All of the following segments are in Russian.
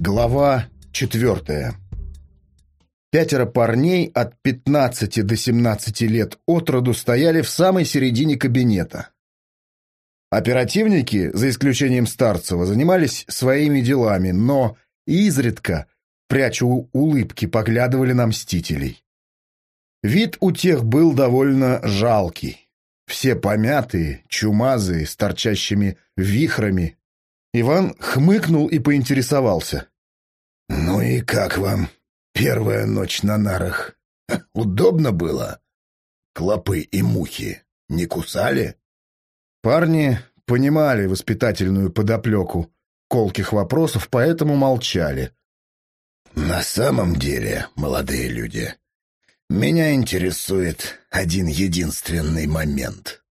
Глава четвертая. Пятеро парней от 15 до 17 лет от роду стояли в самой середине кабинета. Оперативники, за исключением Старцева, занимались своими делами, но изредка, пряча улыбки, поглядывали на мстителей. Вид у тех был довольно жалкий. Все помятые, чумазые, с торчащими вихрами. Иван хмыкнул и поинтересовался. «Ну и как вам первая ночь на нарах? Удобно было? Клопы и мухи не кусали?» Парни понимали воспитательную подоплеку колких вопросов, поэтому молчали. «На самом деле, молодые люди, меня интересует один единственный момент».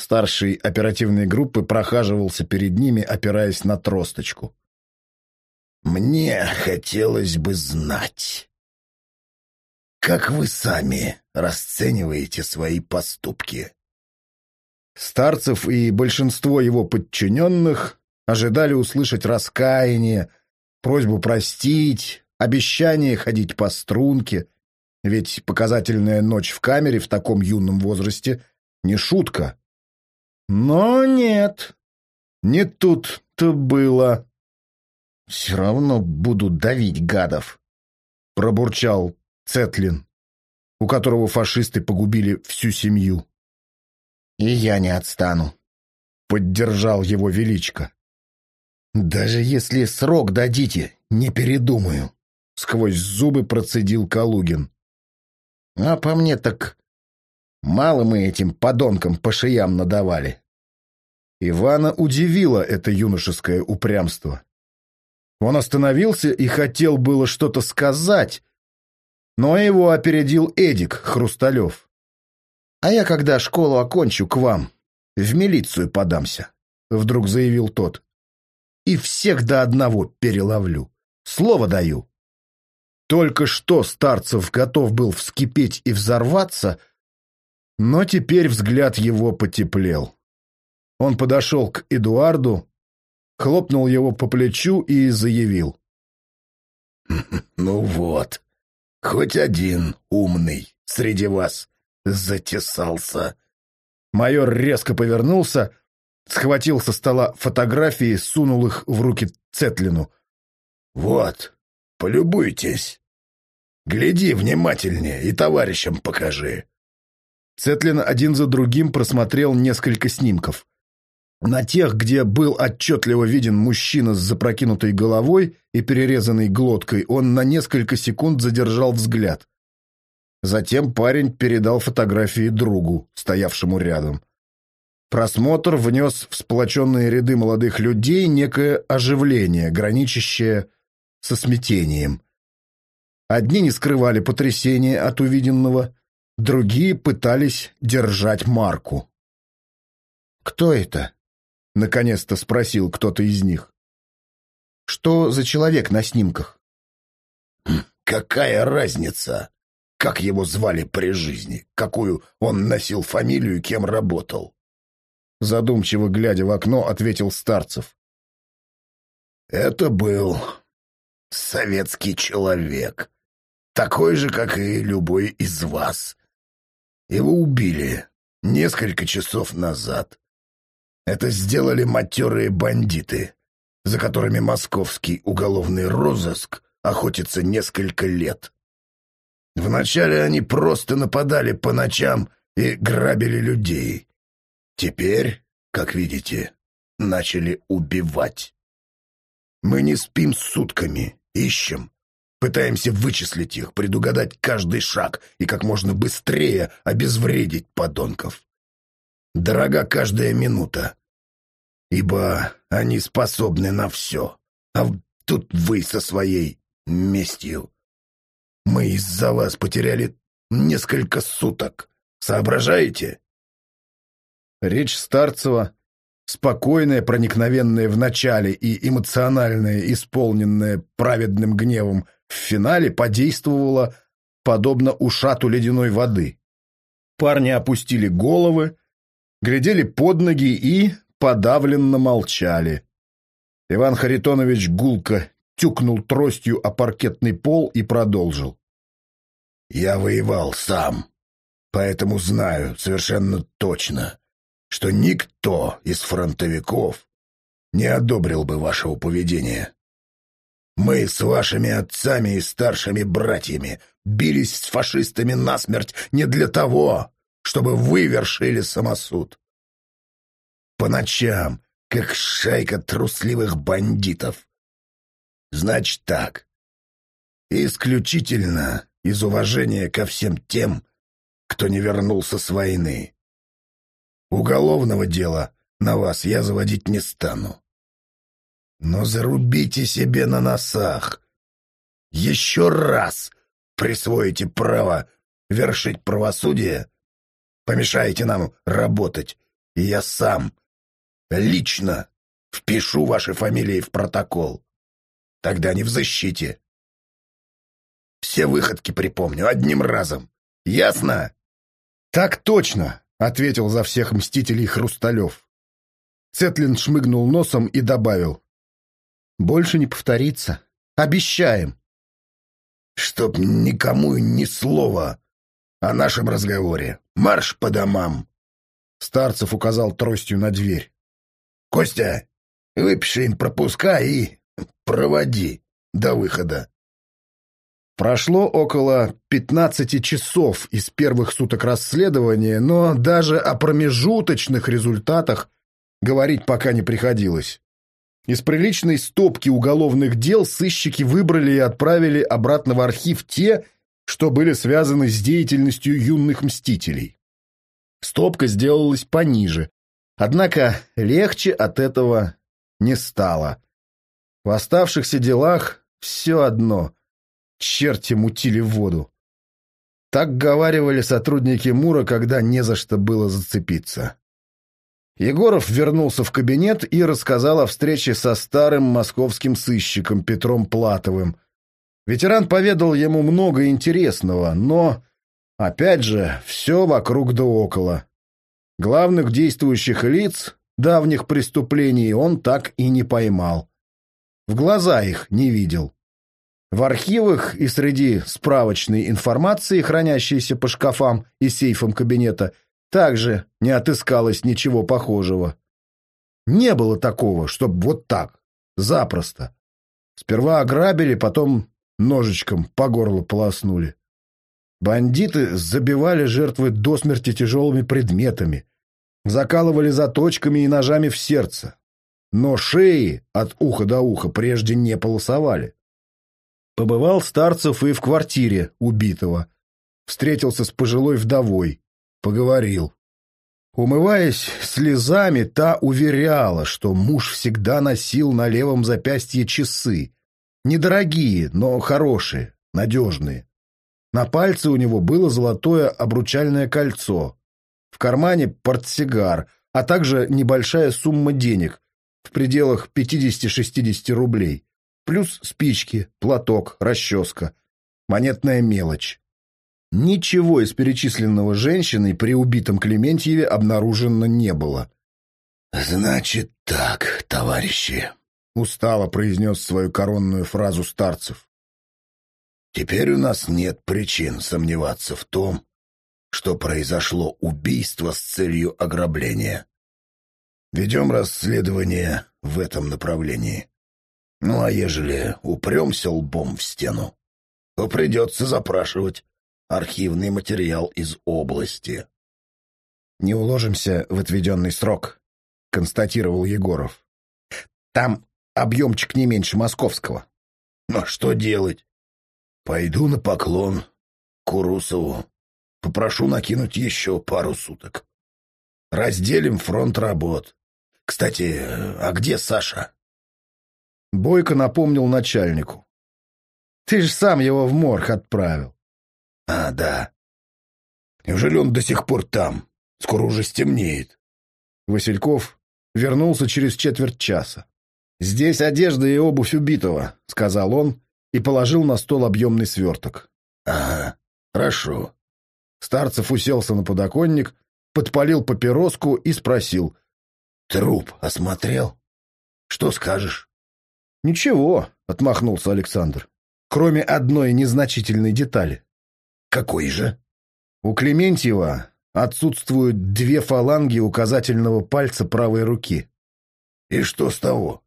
Старший оперативной группы прохаживался перед ними, опираясь на тросточку. «Мне хотелось бы знать, как вы сами расцениваете свои поступки?» Старцев и большинство его подчиненных ожидали услышать раскаяние, просьбу простить, обещание ходить по струнке, ведь показательная ночь в камере в таком юном возрасте не шутка. Но нет, не тут-то было. «Все равно буду давить гадов», — пробурчал Цетлин, у которого фашисты погубили всю семью. «И я не отстану», — поддержал его величко. «Даже если срок дадите, не передумаю», — сквозь зубы процедил Калугин. «А по мне так мало мы этим подонкам по шеям надавали». Ивана удивило это юношеское упрямство. Он остановился и хотел было что-то сказать, но его опередил Эдик Хрусталев. «А я, когда школу окончу, к вам, в милицию подамся», — вдруг заявил тот. «И всех до одного переловлю. Слово даю». Только что Старцев готов был вскипеть и взорваться, но теперь взгляд его потеплел. Он подошел к Эдуарду, хлопнул его по плечу и заявил. «Ну вот, хоть один умный среди вас затесался. Майор резко повернулся, схватил со стола фотографии, сунул их в руки Цетлину. «Вот, полюбуйтесь. Гляди внимательнее и товарищам покажи». Цетлин один за другим просмотрел несколько снимков. На тех, где был отчетливо виден мужчина с запрокинутой головой и перерезанной глоткой, он на несколько секунд задержал взгляд. Затем парень передал фотографии другу, стоявшему рядом. Просмотр внес в сплоченные ряды молодых людей некое оживление, граничащее со смятением. Одни не скрывали потрясения от увиденного, другие пытались держать марку. «Кто это?» — наконец-то спросил кто-то из них. «Что за человек на снимках?» «Какая разница?» как его звали при жизни, какую он носил фамилию, кем работал. Задумчиво глядя в окно, ответил Старцев. Это был советский человек, такой же, как и любой из вас. Его убили несколько часов назад. Это сделали матерые бандиты, за которыми московский уголовный розыск охотится несколько лет. Вначале они просто нападали по ночам и грабили людей. Теперь, как видите, начали убивать. Мы не спим сутками, ищем, пытаемся вычислить их, предугадать каждый шаг и как можно быстрее обезвредить подонков. Дорога каждая минута, ибо они способны на все, а тут вы со своей местью мы из-за вас потеряли несколько суток. Соображаете?» Речь Старцева, спокойная, проникновенная в начале и эмоциональная, исполненная праведным гневом в финале, подействовала подобно ушату ледяной воды. Парни опустили головы, глядели под ноги и подавленно молчали. Иван Харитонович гулко тюкнул тростью о паркетный пол и продолжил. «Я воевал сам, поэтому знаю совершенно точно, что никто из фронтовиков не одобрил бы вашего поведения. Мы с вашими отцами и старшими братьями бились с фашистами насмерть не для того, чтобы вы вершили самосуд. По ночам, как шайка трусливых бандитов. Значит так. Исключительно из уважения ко всем тем, кто не вернулся с войны. Уголовного дела на вас я заводить не стану. Но зарубите себе на носах. Еще раз присвоите право вершить правосудие, помешаете нам работать, и я сам лично впишу ваши фамилии в протокол. Тогда не в защите. Все выходки припомню одним разом. Ясно? — Так точно, — ответил за всех мстителей Хрусталев. Цетлин шмыгнул носом и добавил. — Больше не повторится. Обещаем. — Чтоб никому ни слова о нашем разговоре. Марш по домам. Старцев указал тростью на дверь. — Костя, выпиши им пропуска и проводи до выхода. Прошло около 15 часов из первых суток расследования, но даже о промежуточных результатах говорить пока не приходилось. Из приличной стопки уголовных дел сыщики выбрали и отправили обратно в архив те, что были связаны с деятельностью юных мстителей. Стопка сделалась пониже, однако легче от этого не стало. В оставшихся делах все одно – черти мутили воду. Так говаривали сотрудники Мура, когда не за что было зацепиться. Егоров вернулся в кабинет и рассказал о встрече со старым московским сыщиком Петром Платовым. Ветеран поведал ему много интересного, но, опять же, все вокруг да около. Главных действующих лиц давних преступлений он так и не поймал. В глаза их не видел. В архивах и среди справочной информации, хранящейся по шкафам и сейфам кабинета, также не отыскалось ничего похожего. Не было такого, чтобы вот так, запросто. Сперва ограбили, потом ножичком по горлу полоснули. Бандиты забивали жертвы до смерти тяжелыми предметами, закалывали заточками и ножами в сердце. Но шеи от уха до уха прежде не полосовали. Побывал Старцев и в квартире убитого. Встретился с пожилой вдовой. Поговорил. Умываясь слезами, та уверяла, что муж всегда носил на левом запястье часы. Недорогие, но хорошие, надежные. На пальце у него было золотое обручальное кольцо. В кармане портсигар, а также небольшая сумма денег в пределах 50-60 рублей плюс спички, платок, расческа, монетная мелочь. Ничего из перечисленного женщиной при убитом Клементьеве обнаружено не было. «Значит так, товарищи», — устало произнес свою коронную фразу старцев. «Теперь у нас нет причин сомневаться в том, что произошло убийство с целью ограбления. Ведем расследование в этом направлении. Ну, а ежели упремся лбом в стену, то придется запрашивать архивный материал из области. «Не уложимся в отведенный срок», — констатировал Егоров. «Там объемчик не меньше московского». «Ну, что делать? Пойду на поклон к Урусову. Попрошу накинуть еще пару суток. Разделим фронт работ. Кстати, а где Саша?» Бойко напомнил начальнику. «Ты же сам его в морг отправил». «А, да. Неужели он до сих пор там? Скоро уже стемнеет». Васильков вернулся через четверть часа. «Здесь одежда и обувь убитого», — сказал он и положил на стол объемный сверток. «Ага, хорошо». Старцев уселся на подоконник, подпалил папироску и спросил. «Труп осмотрел? Что скажешь?» Ничего, отмахнулся Александр. Кроме одной незначительной детали. Какой же? У Клементьева отсутствуют две фаланги указательного пальца правой руки. И что с того?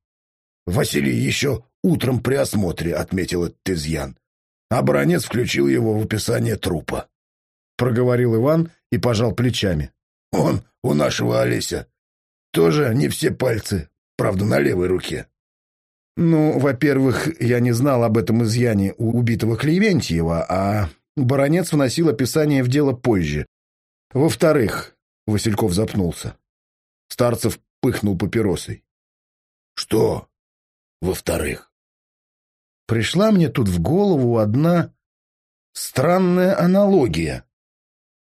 Василий еще утром при осмотре отметил этот изъян, а бронец включил его в описание трупа. Проговорил Иван и пожал плечами. Он у нашего Олеся. Тоже не все пальцы, правда, на левой руке. Ну, во-первых, я не знал об этом изъяне у убитого Клементьева, а баронец вносил описание в дело позже. Во-вторых, Васильков запнулся. Старцев пыхнул папиросой. Что во-вторых? Пришла мне тут в голову одна странная аналогия.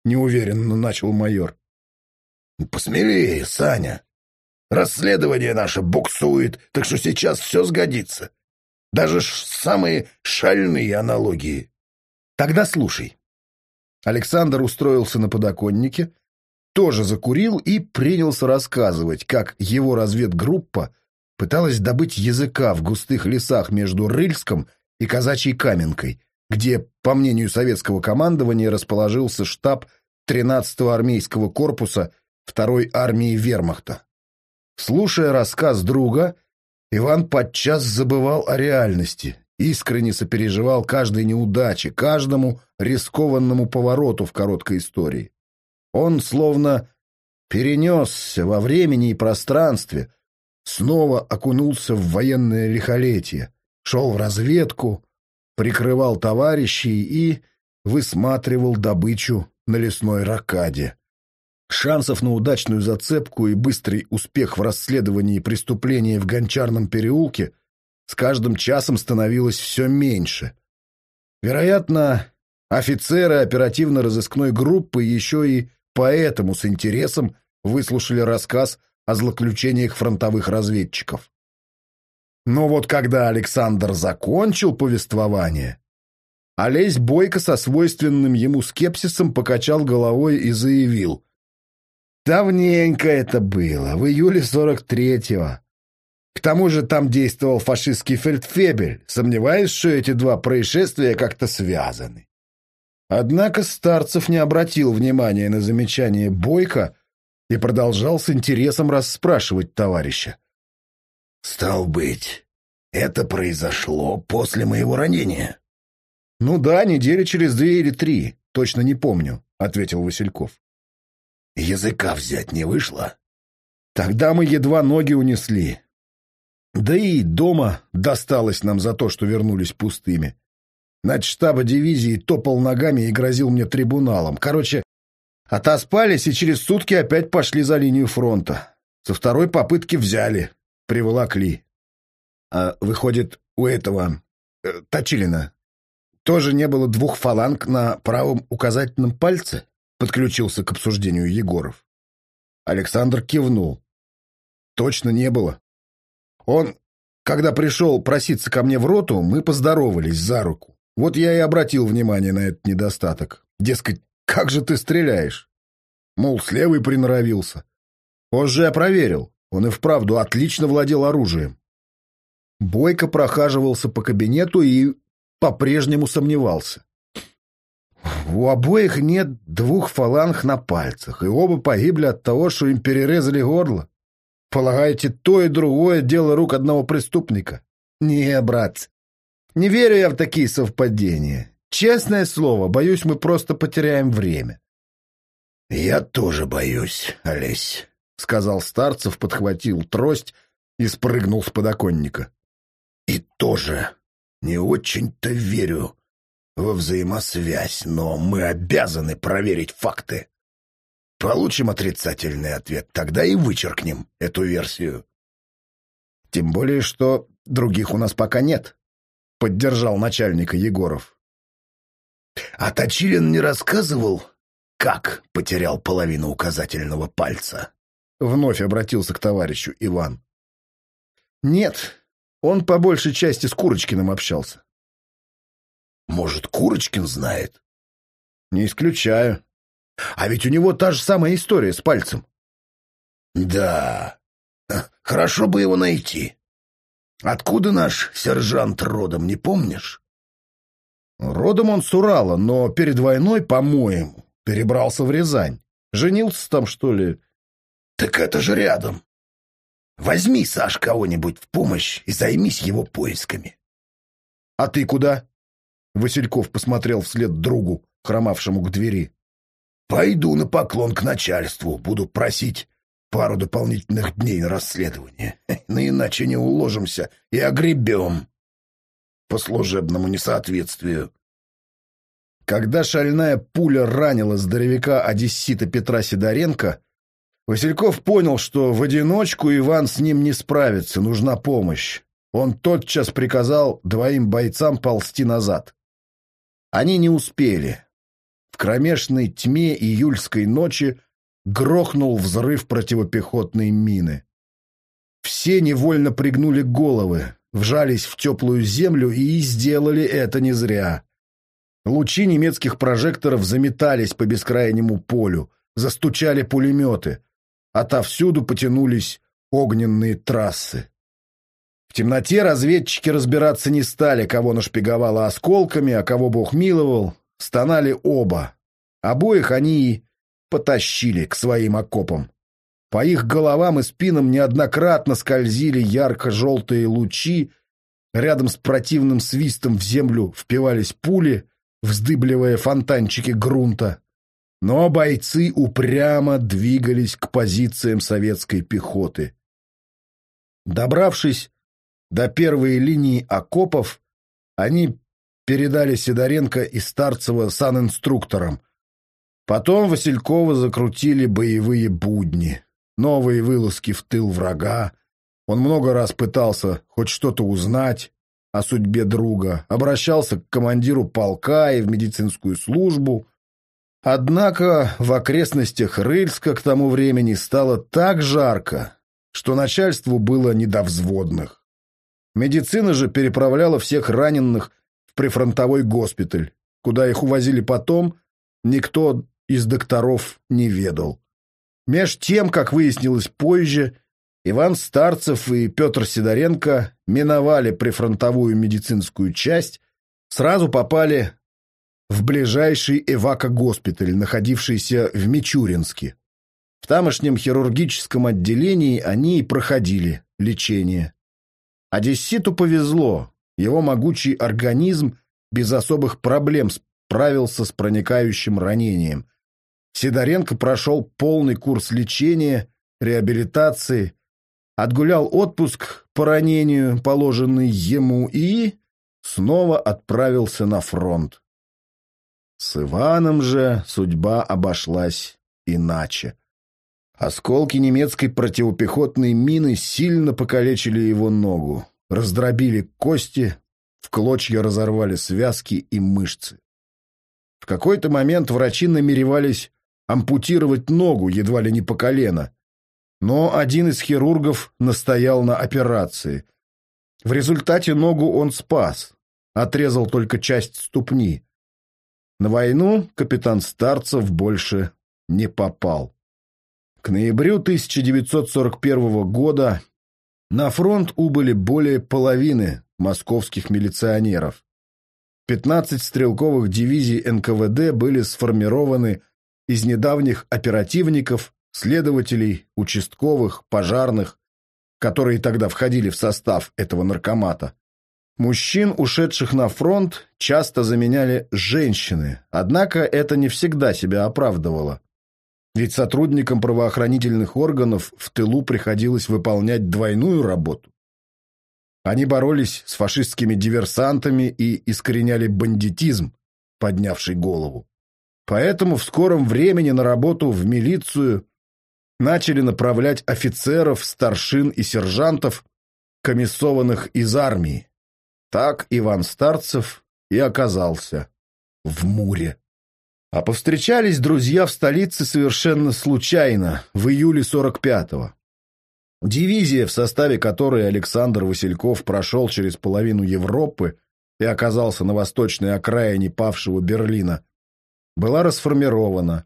Неуверенно начал майор. Посмелее, Саня. Расследование наше буксует, так что сейчас все сгодится. Даже самые шальные аналогии. Тогда слушай. Александр устроился на подоконнике, тоже закурил и принялся рассказывать, как его разведгруппа пыталась добыть языка в густых лесах между Рыльском и Казачьей Каменкой, где, по мнению советского командования, расположился штаб 13-го армейского корпуса 2-й армии вермахта. Слушая рассказ друга, Иван подчас забывал о реальности, искренне сопереживал каждой неудаче, каждому рискованному повороту в короткой истории. Он словно перенесся во времени и пространстве, снова окунулся в военное лихолетие, шел в разведку, прикрывал товарищей и высматривал добычу на лесной ракаде. Шансов на удачную зацепку и быстрый успех в расследовании преступления в Гончарном переулке с каждым часом становилось все меньше. Вероятно, офицеры оперативно-розыскной группы еще и поэтому с интересом выслушали рассказ о злоключениях фронтовых разведчиков. Но вот когда Александр закончил повествование, Олесь Бойко со свойственным ему скепсисом покачал головой и заявил. «Давненько это было, в июле 43-го. К тому же там действовал фашистский фельдфебель, сомневаюсь, что эти два происшествия как-то связаны». Однако Старцев не обратил внимания на замечание Бойко, и продолжал с интересом расспрашивать товарища. «Стал быть, это произошло после моего ранения?» «Ну да, недели через две или три, точно не помню», — ответил Васильков. «Языка взять не вышло?» «Тогда мы едва ноги унесли. Да и дома досталось нам за то, что вернулись пустыми. штаба дивизии топал ногами и грозил мне трибуналом. Короче, Отоспались и через сутки опять пошли за линию фронта. Со второй попытки взяли, приволокли. А выходит, у этого э, Точилина тоже не было двух фаланг на правом указательном пальце? Подключился к обсуждению Егоров. Александр кивнул. Точно не было. Он, когда пришел проситься ко мне в роту, мы поздоровались за руку. Вот я и обратил внимание на этот недостаток. Дескать, как же ты стреляешь? Мол, с левой приноровился. Позже я проверил. Он и вправду отлично владел оружием. Бойко прохаживался по кабинету и по-прежнему сомневался. У обоих нет двух фаланг на пальцах, и оба погибли от того, что им перерезали горло. Полагаете, то и другое дело рук одного преступника? Не, братцы, не верю я в такие совпадения. Честное слово, боюсь, мы просто потеряем время. — Я тоже боюсь, Олесь, — сказал Старцев, подхватил трость и спрыгнул с подоконника. — И тоже не очень-то верю во взаимосвязь, но мы обязаны проверить факты. Получим отрицательный ответ, тогда и вычеркнем эту версию. — Тем более, что других у нас пока нет, — поддержал начальника Егоров. А Точилин не рассказывал, как потерял половину указательного пальца? Вновь обратился к товарищу Иван. Нет, он по большей части с Курочкиным общался. Может, Курочкин знает? Не исключаю. А ведь у него та же самая история с пальцем. Да, хорошо бы его найти. Откуда наш сержант родом, не помнишь? Родом он с Урала, но перед войной, по-моему, перебрался в Рязань. Женился там, что ли? Так это же рядом. Возьми, Саш, кого-нибудь в помощь и займись его поисками. — А ты куда? Васильков посмотрел вслед другу, хромавшему к двери. — Пойду на поклон к начальству, буду просить пару дополнительных дней на расследование. Но иначе не уложимся и огребем по служебному несоответствию. Когда шальная пуля ранила здоровяка одессита Петра Сидоренко, Васильков понял, что в одиночку Иван с ним не справится, нужна помощь. Он тотчас приказал двоим бойцам ползти назад. Они не успели. В кромешной тьме июльской ночи грохнул взрыв противопехотной мины. Все невольно пригнули головы, вжались в теплую землю и сделали это не зря. Лучи немецких прожекторов заметались по бескрайнему полю, застучали пулеметы. Отовсюду потянулись огненные трассы. В темноте разведчики разбираться не стали, кого нашпиговало осколками, а кого бог миловал. Стонали оба. Обоих они потащили к своим окопам. По их головам и спинам неоднократно скользили ярко-желтые лучи, рядом с противным свистом в землю впивались пули, вздыбливая фонтанчики грунта. Но бойцы упрямо двигались к позициям советской пехоты. Добравшись до первой линии окопов, они передали Сидоренко и Старцева санинструкторам. Потом Василькова закрутили боевые будни новые вылазки в тыл врага. Он много раз пытался хоть что-то узнать о судьбе друга, обращался к командиру полка и в медицинскую службу. Однако в окрестностях Рыльска к тому времени стало так жарко, что начальству было не до взводных. Медицина же переправляла всех раненых прифронтовой госпиталь, куда их увозили потом, никто из докторов не ведал. Меж тем, как выяснилось позже, Иван Старцев и Петр Сидоренко миновали прифронтовую медицинскую часть, сразу попали в ближайший эвако-госпиталь, находившийся в Мичуринске. В тамошнем хирургическом отделении они и проходили лечение. Одесситу повезло, его могучий организм без особых проблем справился с проникающим ранением – Сидоренко прошел полный курс лечения, реабилитации, отгулял отпуск по ранению, положенный ему, и снова отправился на фронт. С Иваном же судьба обошлась иначе. Осколки немецкой противопехотной мины сильно покалечили его ногу, раздробили кости, в клочья разорвали связки и мышцы. В какой-то момент врачи намеревались ампутировать ногу едва ли не по колено. Но один из хирургов настоял на операции. В результате ногу он спас, отрезал только часть ступни. На войну капитан Старцев больше не попал. К ноябрю 1941 года на фронт убыли более половины московских милиционеров. 15 стрелковых дивизий НКВД были сформированы из недавних оперативников, следователей, участковых, пожарных, которые тогда входили в состав этого наркомата. Мужчин, ушедших на фронт, часто заменяли женщины, однако это не всегда себя оправдывало. Ведь сотрудникам правоохранительных органов в тылу приходилось выполнять двойную работу. Они боролись с фашистскими диверсантами и искореняли бандитизм, поднявший голову. Поэтому в скором времени на работу в милицию начали направлять офицеров, старшин и сержантов, комиссованных из армии. Так Иван Старцев и оказался в Муре. А повстречались друзья в столице совершенно случайно, в июле 45-го. Дивизия, в составе которой Александр Васильков прошел через половину Европы и оказался на восточной окраине павшего Берлина, была расформирована.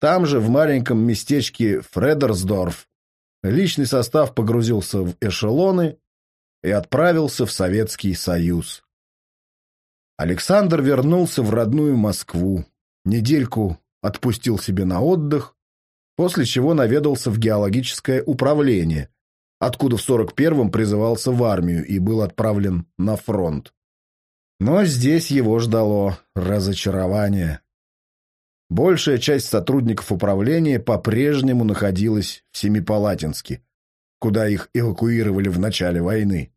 Там же, в маленьком местечке Фредерсдорф, личный состав погрузился в эшелоны и отправился в Советский Союз. Александр вернулся в родную Москву, недельку отпустил себе на отдых, после чего наведался в геологическое управление, откуда в 41-м призывался в армию и был отправлен на фронт. Но здесь его ждало разочарование. Большая часть сотрудников управления по-прежнему находилась в Семипалатинске, куда их эвакуировали в начале войны.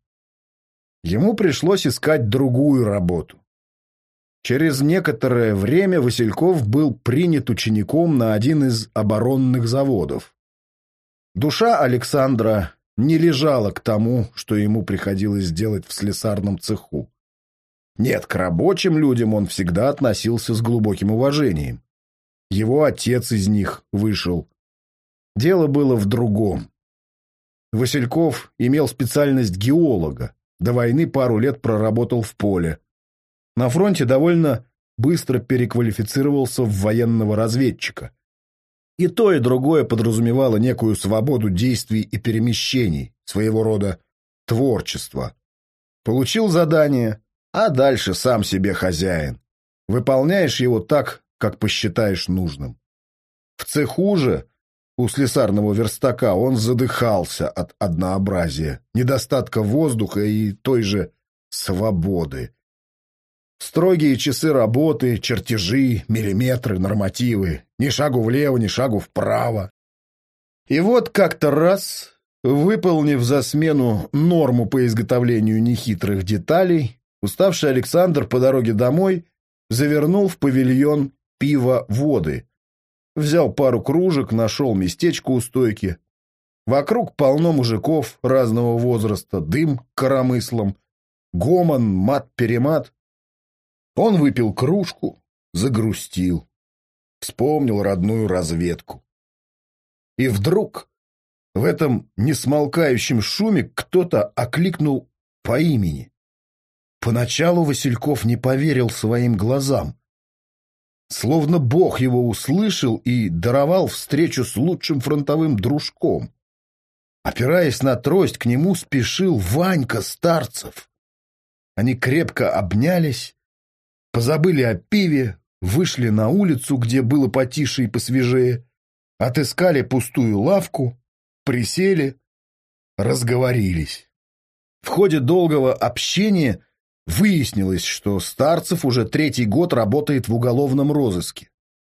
Ему пришлось искать другую работу. Через некоторое время Васильков был принят учеником на один из оборонных заводов. Душа Александра не лежала к тому, что ему приходилось делать в слесарном цеху. Нет, к рабочим людям он всегда относился с глубоким уважением. Его отец из них вышел. Дело было в другом. Васильков имел специальность геолога, до войны пару лет проработал в поле, на фронте довольно быстро переквалифицировался в военного разведчика. И то, и другое подразумевало некую свободу действий и перемещений, своего рода творчество. Получил задание, а дальше сам себе хозяин. Выполняешь его так, как посчитаешь нужным. В цеху же у слесарного верстака он задыхался от однообразия, недостатка воздуха и той же свободы. Строгие часы работы, чертежи, миллиметры, нормативы. Ни шагу влево, ни шагу вправо. И вот как-то раз, выполнив за смену норму по изготовлению нехитрых деталей, уставший Александр по дороге домой завернул в павильон пива-воды. Взял пару кружек, нашел местечко у стойки. Вокруг полно мужиков разного возраста, дым коромыслом, гомон, мат-перемат. Он выпил кружку, загрустил, вспомнил родную разведку. И вдруг в этом несмолкающем шуме кто-то окликнул по имени. Поначалу Васильков не поверил своим глазам. Словно Бог его услышал и даровал встречу с лучшим фронтовым дружком. Опираясь на трость, к нему спешил Ванька Старцев. Они крепко обнялись, Позабыли о пиве, вышли на улицу, где было потише и посвежее, отыскали пустую лавку, присели, разговорились. В ходе долгого общения выяснилось, что Старцев уже третий год работает в уголовном розыске.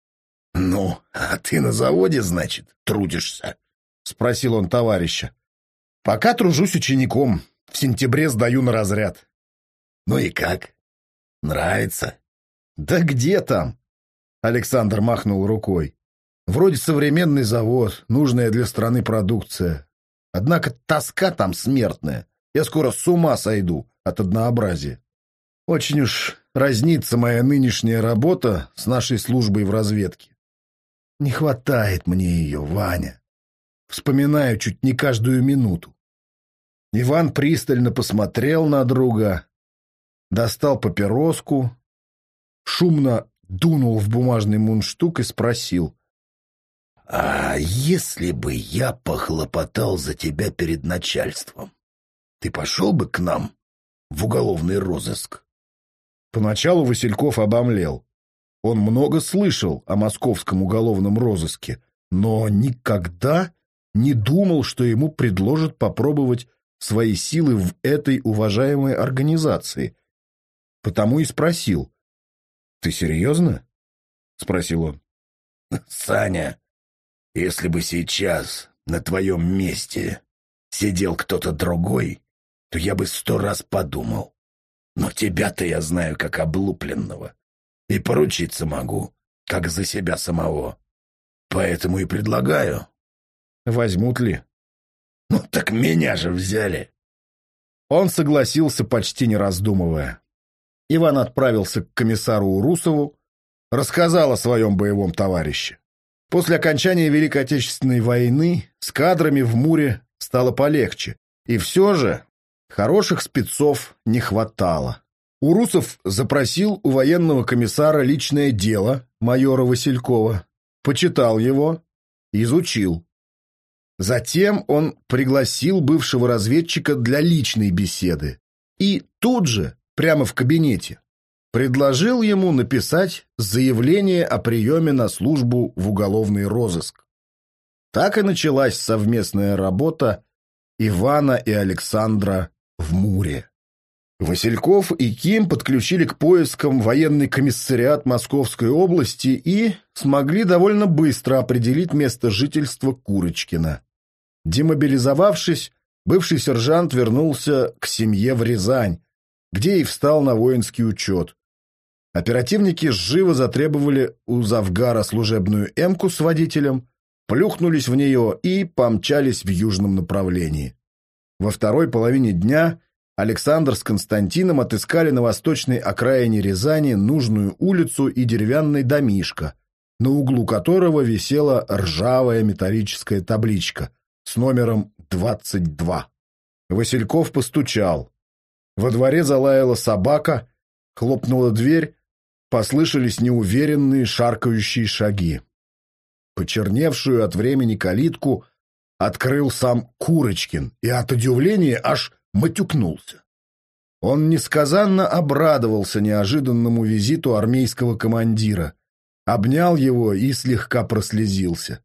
— Ну, а ты на заводе, значит, трудишься? — спросил он товарища. — Пока тружусь учеником. В сентябре сдаю на разряд. — Ну и как? Нравится? Да где там? Александр махнул рукой. Вроде современный завод, нужная для страны продукция. Однако тоска там смертная. Я скоро с ума сойду от однообразия. Очень уж разнится моя нынешняя работа с нашей службой в разведке. Не хватает мне ее, Ваня. Вспоминаю чуть не каждую минуту. Иван пристально посмотрел на друга, достал папироску, шумно дунул в бумажный мундштук и спросил. — А если бы я похлопотал за тебя перед начальством, ты пошел бы к нам в уголовный розыск? Поначалу Васильков обомлел. Он много слышал о московском уголовном розыске, но никогда не думал, что ему предложат попробовать свои силы в этой уважаемой организации, Потому и спросил. «Ты серьезно?» — спросил он. «Саня, если бы сейчас на твоем месте сидел кто-то другой, то я бы сто раз подумал. Но тебя-то я знаю как облупленного. И поручиться могу, как за себя самого. Поэтому и предлагаю. Возьмут ли? Ну так меня же взяли. Он согласился, почти не раздумывая. Иван отправился к комиссару Урусову, рассказал о своем боевом товарище. После окончания Великой Отечественной войны с кадрами в Муре стало полегче, и все же хороших спецов не хватало. Урусов запросил у военного комиссара личное дело майора Василькова, почитал его, изучил. Затем он пригласил бывшего разведчика для личной беседы. И тут же, прямо в кабинете, предложил ему написать заявление о приеме на службу в уголовный розыск. Так и началась совместная работа Ивана и Александра в Муре. Васильков и Ким подключили к поискам военный комиссариат Московской области и смогли довольно быстро определить место жительства Курочкина. Демобилизовавшись, бывший сержант вернулся к семье в Рязань, где и встал на воинский учет. Оперативники живо затребовали у Завгара служебную «Эмку» с водителем, плюхнулись в нее и помчались в южном направлении. Во второй половине дня Александр с Константином отыскали на восточной окраине Рязани нужную улицу и деревянный домишко, на углу которого висела ржавая металлическая табличка с номером 22. Васильков постучал. Во дворе залаяла собака, хлопнула дверь, послышались неуверенные шаркающие шаги. Почерневшую от времени калитку открыл сам Курочкин и от удивления аж матюкнулся. Он несказанно обрадовался неожиданному визиту армейского командира, обнял его и слегка прослезился.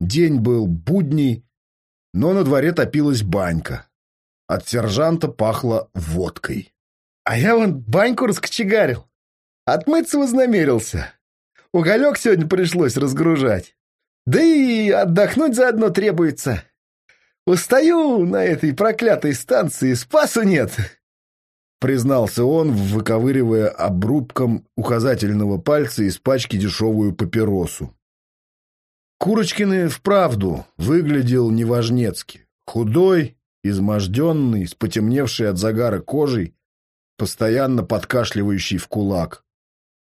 День был будний, но на дворе топилась банька. От сержанта пахло водкой. — А я вон баньку раскочегарил. Отмыться вознамерился. Уголек сегодня пришлось разгружать. Да и отдохнуть заодно требуется. Устаю на этой проклятой станции, спасу нет!» Признался он, выковыривая обрубком указательного пальца из пачки дешевую папиросу. Курочкин и вправду выглядел неважнецки. Худой, изможденный, с потемневшей от загара кожей, постоянно подкашливающий в кулак.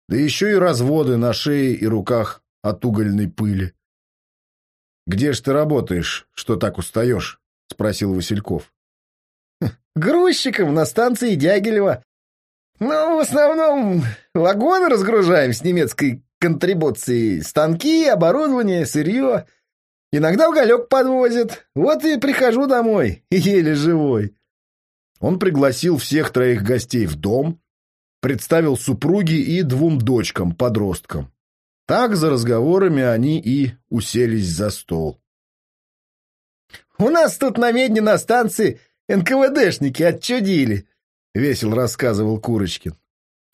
Да еще и разводы на шее и руках от угольной пыли. «Где ж ты работаешь, что так устаешь?» — спросил Васильков. «Грузчиком на станции Дягилева. Ну, в основном вагоны разгружаем с немецкой контрибуцией. Станки, оборудование, сырье. Иногда уголек подвозят. Вот и прихожу домой, еле живой». Он пригласил всех троих гостей в дом, представил супруге и двум дочкам-подросткам. Так за разговорами они и уселись за стол. «У нас тут на медне на станции НКВДшники отчудили», — весело рассказывал Курочкин.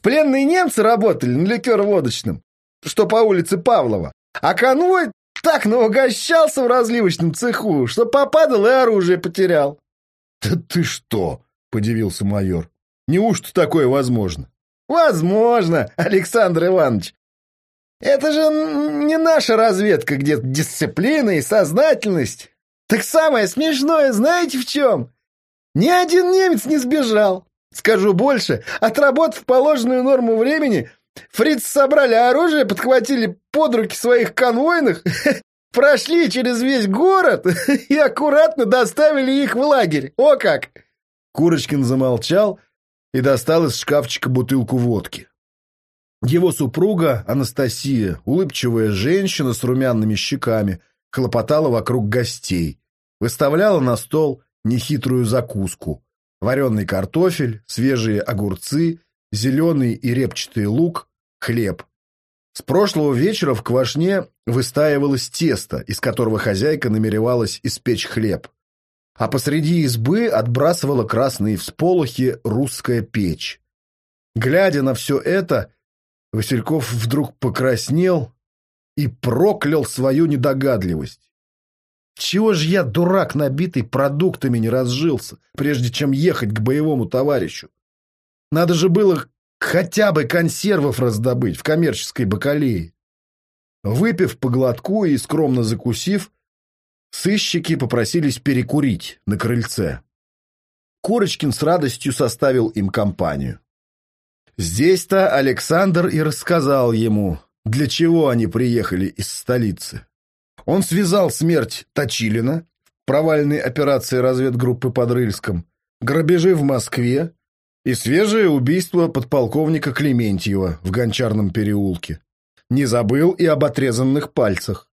«Пленные немцы работали на ликер-водочном, что по улице Павлова, а конвой так наугощался в разливочном цеху, что попадал и оружие потерял». «Да ты что?» — подивился майор. «Неужто такое возможно?» «Возможно, Александр Иванович. Это же не наша разведка, где дисциплина и сознательность. Так самое смешное знаете в чем? Ни один немец не сбежал. Скажу больше, отработав положенную норму времени, фриц собрали оружие, подхватили под руки своих конвойных, прошли через весь город и аккуратно доставили их в лагерь. О как! Курочкин замолчал и достал из шкафчика бутылку водки. Его супруга, Анастасия, улыбчивая женщина с румяными щеками, хлопотала вокруг гостей, выставляла на стол нехитрую закуску. Вареный картофель, свежие огурцы, зеленый и репчатый лук, хлеб. С прошлого вечера в квашне выстаивалось тесто, из которого хозяйка намеревалась испечь хлеб. А посреди избы отбрасывала красные всполохи русская печь. Глядя на все это, Васильков вдруг покраснел и проклял свою недогадливость. Чего же я, дурак набитый, продуктами не разжился, прежде чем ехать к боевому товарищу? Надо же было хотя бы консервов раздобыть в коммерческой бакалее. Выпив по глотку и скромно закусив, сыщики попросились перекурить на крыльце. Курочкин с радостью составил им компанию. Здесь-то Александр и рассказал ему, для чего они приехали из столицы. Он связал смерть Точилина в провальной операции разведгруппы под Рыльском, грабежи в Москве и свежее убийство подполковника Клементьева в Гончарном переулке. Не забыл и об отрезанных пальцах.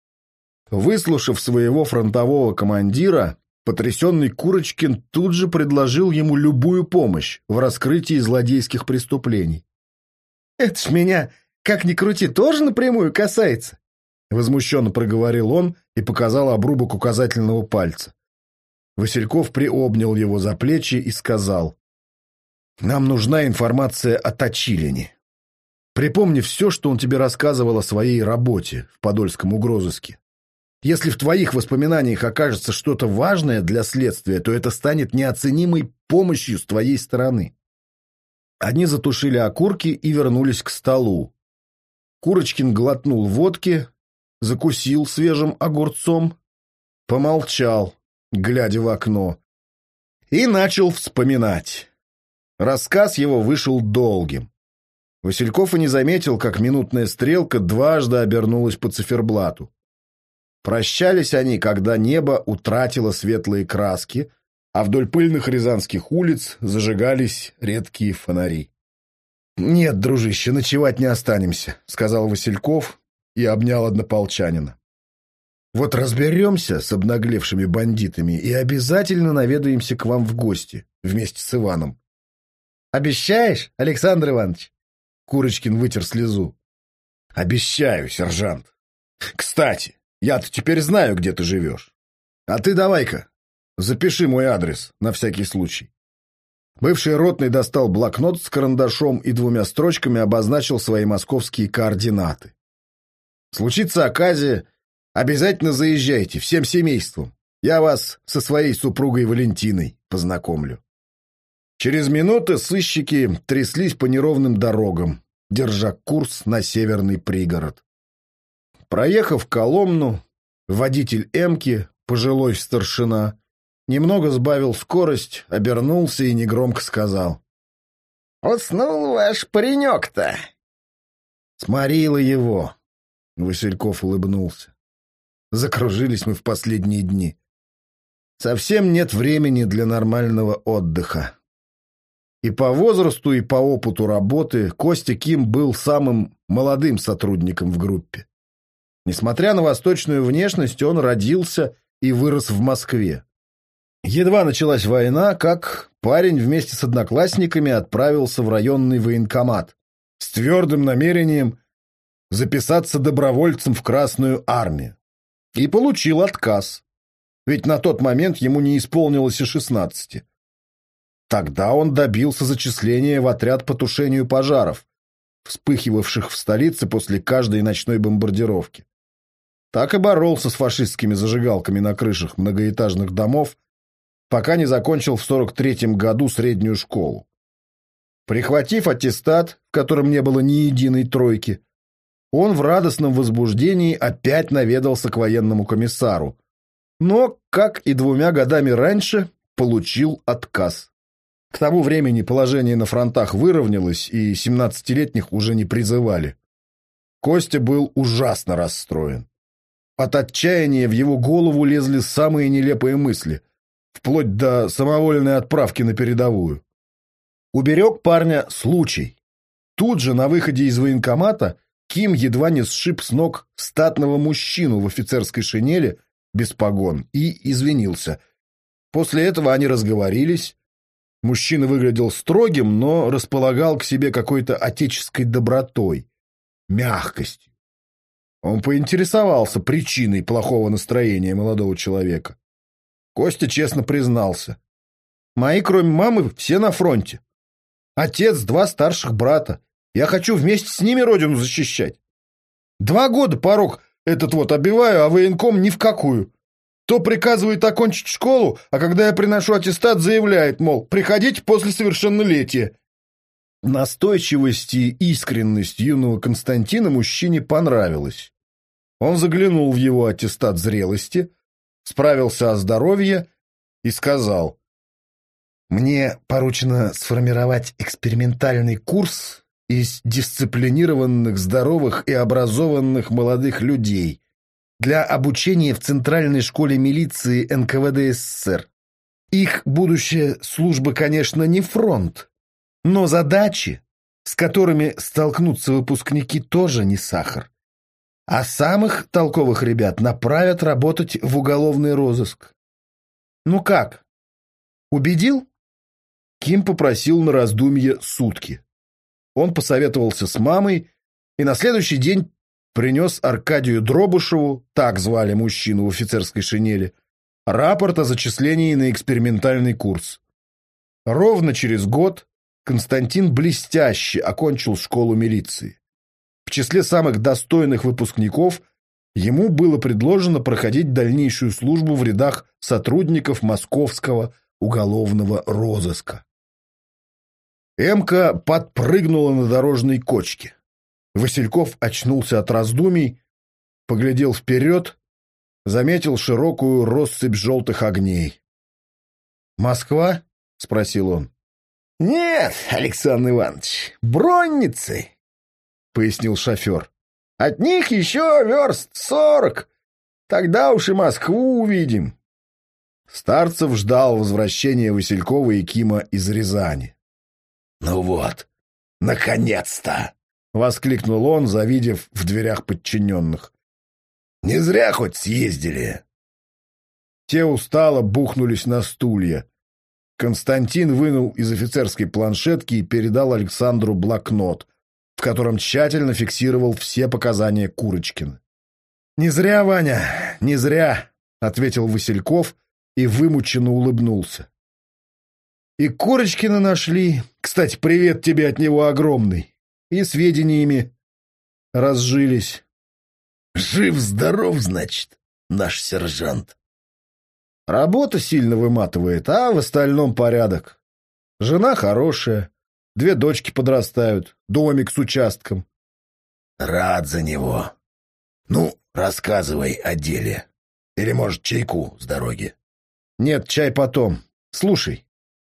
Выслушав своего фронтового командира, потрясенный Курочкин тут же предложил ему любую помощь в раскрытии злодейских преступлений. «Это ж меня, как ни крути, тоже напрямую касается!» Возмущенно проговорил он и показал обрубок указательного пальца. Васильков приобнял его за плечи и сказал, «Нам нужна информация о Точилине. Припомни все, что он тебе рассказывал о своей работе в Подольском угрозыске. Если в твоих воспоминаниях окажется что-то важное для следствия, то это станет неоценимой помощью с твоей стороны». Они затушили окурки и вернулись к столу. Курочкин глотнул водки, закусил свежим огурцом, помолчал, глядя в окно, и начал вспоминать. Рассказ его вышел долгим. Васильков и не заметил, как минутная стрелка дважды обернулась по циферблату. Прощались они, когда небо утратило светлые краски, а вдоль пыльных рязанских улиц зажигались редкие фонари. «Нет, дружище, ночевать не останемся», — сказал Васильков, и обнял однополчанина. «Вот разберемся с обнаглевшими бандитами и обязательно наведаемся к вам в гости вместе с Иваном». «Обещаешь, Александр Иванович?» Курочкин вытер слезу. «Обещаю, сержант. Кстати, я-то теперь знаю, где ты живешь. А ты давай-ка, запиши мой адрес на всякий случай». Бывший ротный достал блокнот с карандашом и двумя строчками обозначил свои московские координаты. Случится оказия, обязательно заезжайте, всем семейством. Я вас со своей супругой Валентиной познакомлю. Через минуты сыщики тряслись по неровным дорогам, держа курс на северный пригород. Проехав Коломну, водитель «Эмки», пожилой старшина, немного сбавил скорость, обернулся и негромко сказал. «Уснул ваш паренек-то!» Сморила его, Васильков улыбнулся. Закружились мы в последние дни. Совсем нет времени для нормального отдыха. И по возрасту, и по опыту работы Костя Ким был самым молодым сотрудником в группе. Несмотря на восточную внешность, он родился и вырос в Москве. Едва началась война, как парень вместе с одноклассниками отправился в районный военкомат с твердым намерением записаться добровольцем в Красную армию. И получил отказ. Ведь на тот момент ему не исполнилось и шестнадцати. Тогда он добился зачисления в отряд по тушению пожаров, вспыхивавших в столице после каждой ночной бомбардировки. Так и боролся с фашистскими зажигалками на крышах многоэтажных домов, пока не закончил в 43-м году среднюю школу. Прихватив аттестат, в котором не было ни единой тройки, он в радостном возбуждении опять наведался к военному комиссару, но, как и двумя годами раньше, получил отказ. К тому времени положение на фронтах выровнялось, и 17-летних уже не призывали. Костя был ужасно расстроен. От отчаяния в его голову лезли самые нелепые мысли, вплоть до самовольной отправки на передовую. Уберег парня случай. Тут же на выходе из военкомата Ким едва не сшиб с ног статного мужчину в офицерской шинели без погон и извинился. После этого они разговорились. Мужчина выглядел строгим, но располагал к себе какой-то отеческой добротой, мягкостью. Он поинтересовался причиной плохого настроения молодого человека. Костя честно признался. «Мои, кроме мамы, все на фронте. Отец, два старших брата. Я хочу вместе с ними родину защищать. Два года порог этот вот обиваю, а военком ни в какую. То приказывает окончить школу, а когда я приношу аттестат, заявляет, мол, приходите после совершеннолетия. Настойчивость и искренность юного Константина мужчине понравилась. Он заглянул в его аттестат зрелости, справился о здоровье и сказал, «Мне поручено сформировать экспериментальный курс из дисциплинированных, здоровых и образованных молодых людей для обучения в Центральной школе милиции НКВД СССР. Их будущая служба, конечно, не фронт, но задачи, с которыми столкнутся выпускники, тоже не сахар. А самых толковых ребят направят работать в уголовный розыск. Ну как? Убедил? Ким попросил на раздумье сутки. Он посоветовался с мамой и на следующий день принес Аркадию Дробышеву, так звали мужчину в офицерской шинели, рапорт о зачислении на экспериментальный курс. Ровно через год Константин блестяще окончил школу милиции. В числе самых достойных выпускников ему было предложено проходить дальнейшую службу в рядах сотрудников московского уголовного розыска. Эмка подпрыгнула на дорожной кочке. Васильков очнулся от раздумий, поглядел вперед, заметил широкую россыпь желтых огней. «Москва?» — спросил он. «Нет, Александр Иванович, бронницы!» — пояснил шофер. «От них еще верст сорок. Тогда уж и Москву увидим». Старцев ждал возвращения Василькова и Кима из Рязани. «Ну вот, наконец-то!» — воскликнул он, завидев в дверях подчиненных. «Не зря хоть съездили!» Те устало бухнулись на стулья. Константин вынул из офицерской планшетки и передал Александру блокнот, в котором тщательно фиксировал все показания Курочкина. «Не зря, Ваня, не зря», — ответил Васильков и вымученно улыбнулся. «И Курочкина нашли. Кстати, привет тебе от него огромный и сведениями разжились. Жив-здоров, значит, наш сержант. Работа сильно выматывает, а в остальном порядок. Жена хорошая, две дочки подрастают, домик с участком. Рад за него. Ну, рассказывай о деле. Или, может, чайку с дороги? Нет, чай потом. Слушай,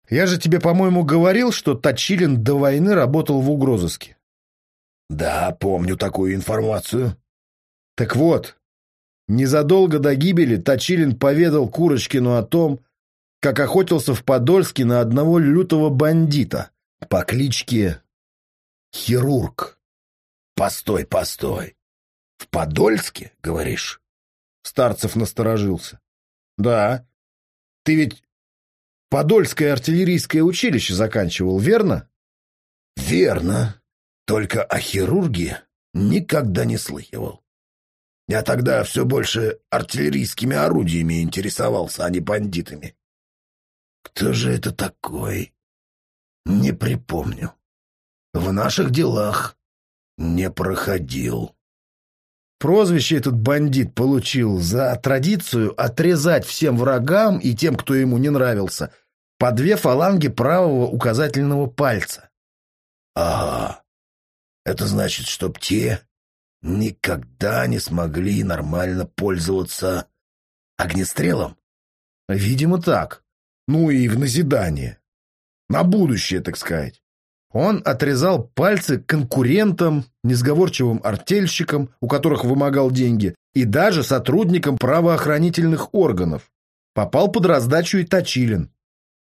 я же тебе, по-моему, говорил, что Точилин до войны работал в угрозыске. Да, помню такую информацию. Так вот, незадолго до гибели Точилин поведал Курочкину о том, как охотился в Подольске на одного лютого бандита по кличке Хирург. Постой, постой. В Подольске, говоришь? Старцев насторожился. Да. Ты ведь Подольское артиллерийское училище заканчивал, верно? Верно. Только о хирурге никогда не слыхивал. Я тогда все больше артиллерийскими орудиями интересовался, а не бандитами. Кто же это такой? Не припомню. В наших делах не проходил. Прозвище этот бандит получил за традицию отрезать всем врагам и тем, кто ему не нравился, по две фаланги правого указательного пальца. Ага. Это значит, чтоб те никогда не смогли нормально пользоваться огнестрелом? Видимо, так. Ну и в назидание. На будущее, так сказать. Он отрезал пальцы конкурентам, несговорчивым артельщикам, у которых вымогал деньги, и даже сотрудникам правоохранительных органов. Попал под раздачу и Точилин.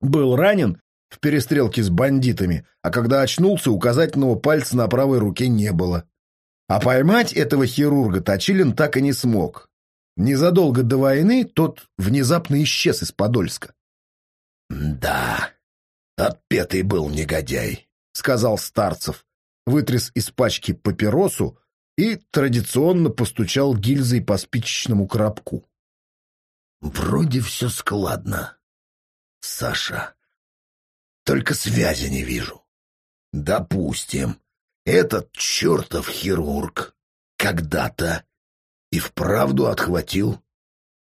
Был ранен в перестрелке с бандитами, а когда очнулся, указательного пальца на правой руке не было. А поймать этого хирурга Точилин так и не смог. Незадолго до войны тот внезапно исчез из Подольска. «Да, отпетый был негодяй», — сказал Старцев, вытряс из пачки папиросу и традиционно постучал гильзой по спичечному коробку. «Вроде все складно. Саша, только связи не вижу. Допустим, этот чертов хирург когда-то и вправду отхватил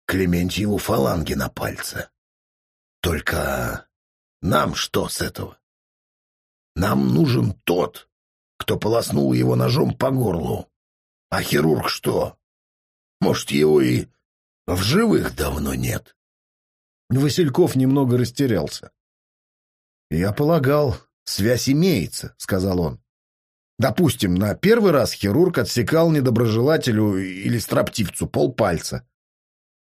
Клементьеву фаланги на пальце. Только нам что с этого? Нам нужен тот, кто полоснул его ножом по горлу. А хирург что? Может, его и в живых давно нет? Васильков немного растерялся. «Я полагал, связь имеется», — сказал он. «Допустим, на первый раз хирург отсекал недоброжелателю или строптивцу полпальца.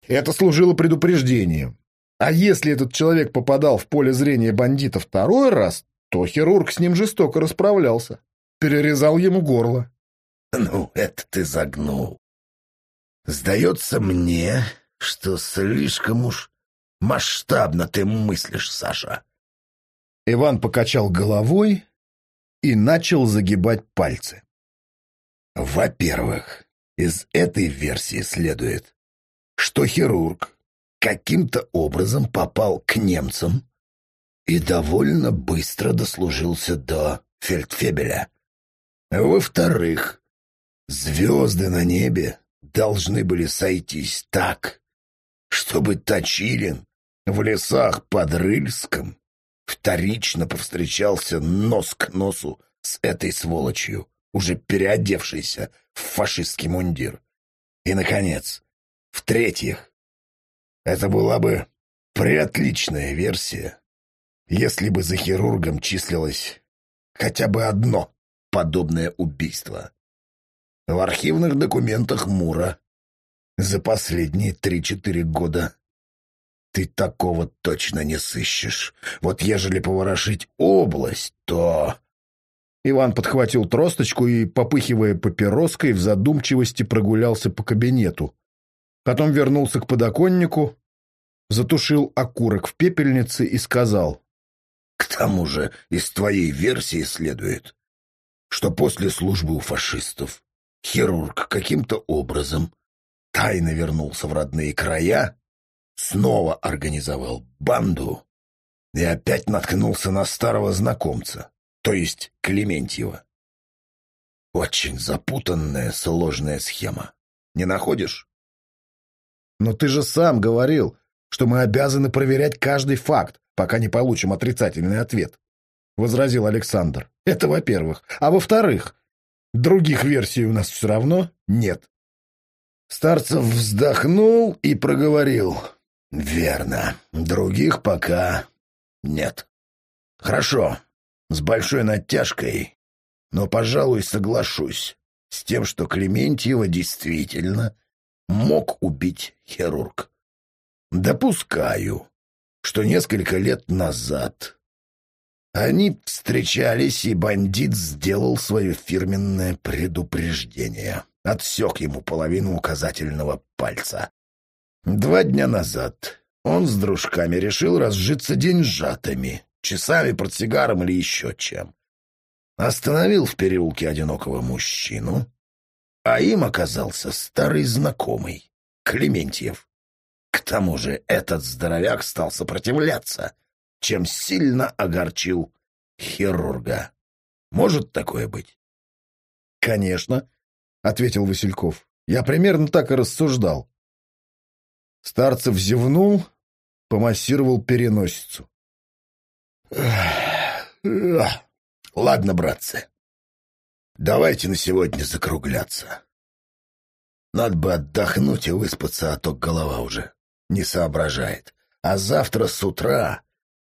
Это служило предупреждением. А если этот человек попадал в поле зрения бандита второй раз, то хирург с ним жестоко расправлялся. Перерезал ему горло. «Ну, это ты загнул. Сдается мне, что слишком уж масштабно ты мыслишь, Саша. Иван покачал головой и начал загибать пальцы. Во-первых, из этой версии следует, что хирург каким-то образом попал к немцам и довольно быстро дослужился до фельдфебеля. Во-вторых, звезды на небе должны были сойтись так, чтобы Точилин в лесах под Рыльском вторично повстречался нос к носу с этой сволочью, уже переодевшейся в фашистский мундир. И, наконец, в-третьих, это была бы преотличная версия, если бы за хирургом числилось хотя бы одно подобное убийство. В архивных документах Мура за последние три-четыре года ты такого точно не сыщешь. Вот ежели поворошить область, то...» Иван подхватил тросточку и, попыхивая папироской, в задумчивости прогулялся по кабинету. Потом вернулся к подоконнику, затушил окурок в пепельнице и сказал. «К тому же из твоей версии следует, что после службы у фашистов хирург каким-то образом тайно вернулся в родные края, снова организовал банду и опять наткнулся на старого знакомца, то есть Клементьева. Очень запутанная, сложная схема. Не находишь? Но ты же сам говорил, что мы обязаны проверять каждый факт, пока не получим отрицательный ответ, — возразил Александр. Это во-первых. А во-вторых, других версий у нас все равно нет. Старцев вздохнул и проговорил. «Верно. Других пока нет. Хорошо. С большой натяжкой, но, пожалуй, соглашусь с тем, что Клементьева действительно мог убить хирург. Допускаю, что несколько лет назад они встречались, и бандит сделал свое фирменное предупреждение. Отсек ему половину указательного пальца. Два дня назад он с дружками решил разжиться деньжатами, часами, портсигаром или еще чем. Остановил в переулке одинокого мужчину, а им оказался старый знакомый, Клементьев. К тому же этот здоровяк стал сопротивляться, чем сильно огорчил хирурга. Может такое быть? — Конечно, — ответил Васильков. — Я примерно так и рассуждал. Старцев зевнул, помассировал переносицу. «Ладно, братцы, давайте на сегодня закругляться. Надо бы отдохнуть и выспаться, а то голова уже не соображает. А завтра с утра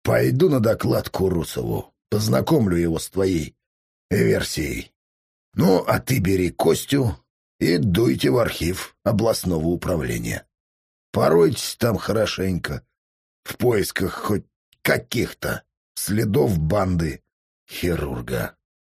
пойду на доклад Курусову, познакомлю его с твоей версией. Ну, а ты бери Костю и дуйте в архив областного управления». Поройтесь там хорошенько, в поисках хоть каких-то следов банды хирурга.